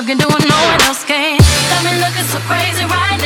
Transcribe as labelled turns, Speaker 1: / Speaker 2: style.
Speaker 1: love can do what no one else can. Got me looking so crazy right now.